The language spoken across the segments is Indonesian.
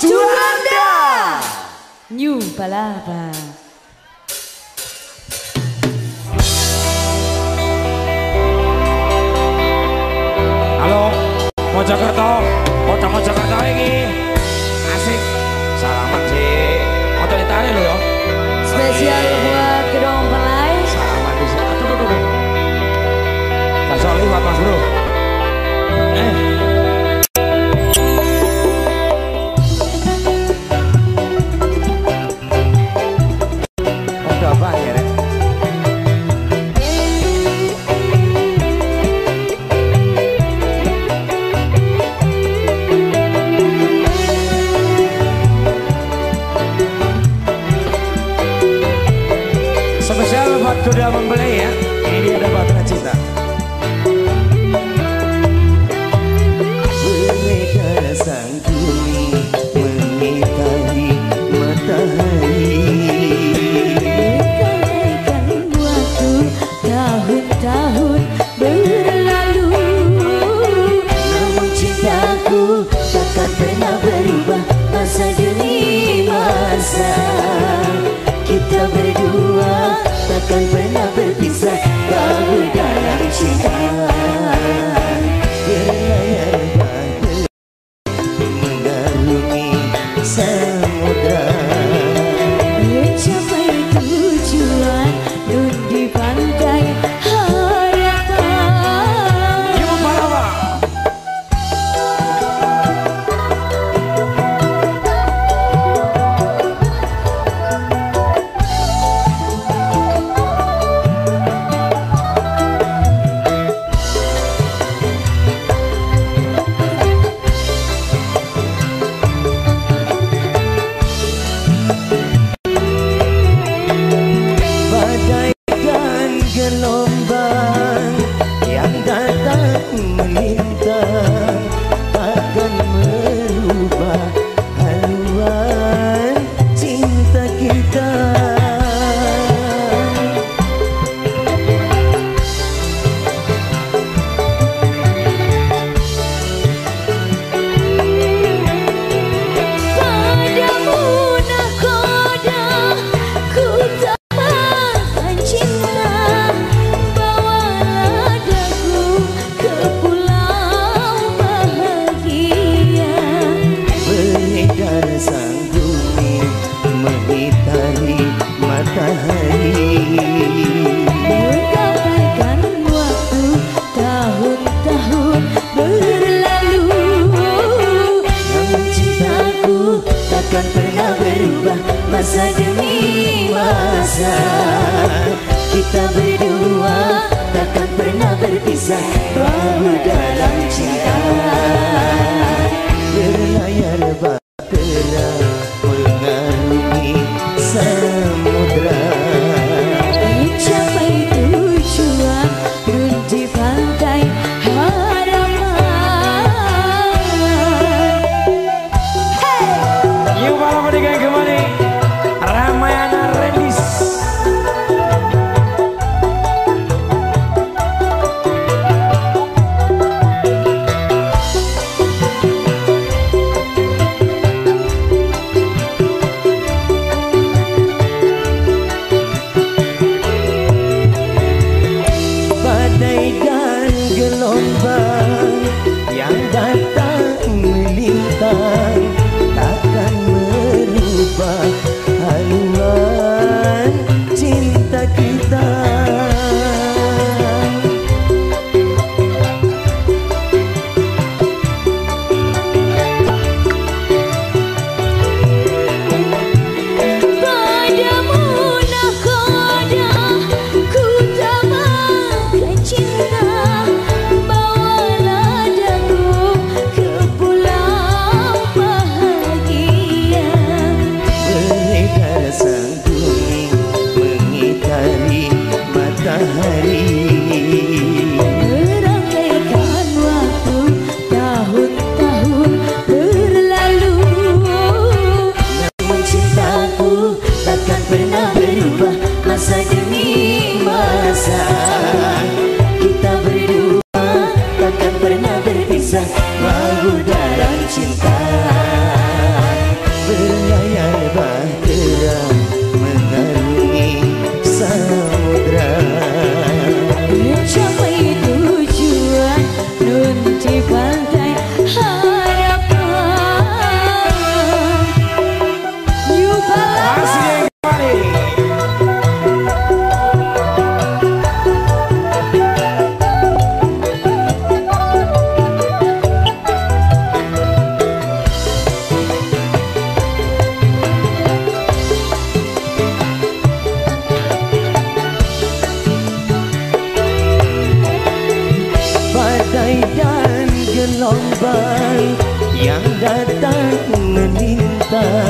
Juanda New Palapa. Halo Mojokerto. Kota Mojokerto ini. Asik. Salaman sih Motor ditarik lo ya Spesial buat kedong over Isaac, Abraham. Jesus, my Buddha. lombai yang datang menintai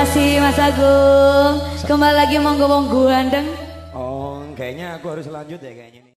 kasih Mas Agung. Kembali lagi monggo monggo Andeng. Oh, kayaknya aku harus lanjut ya kayaknya.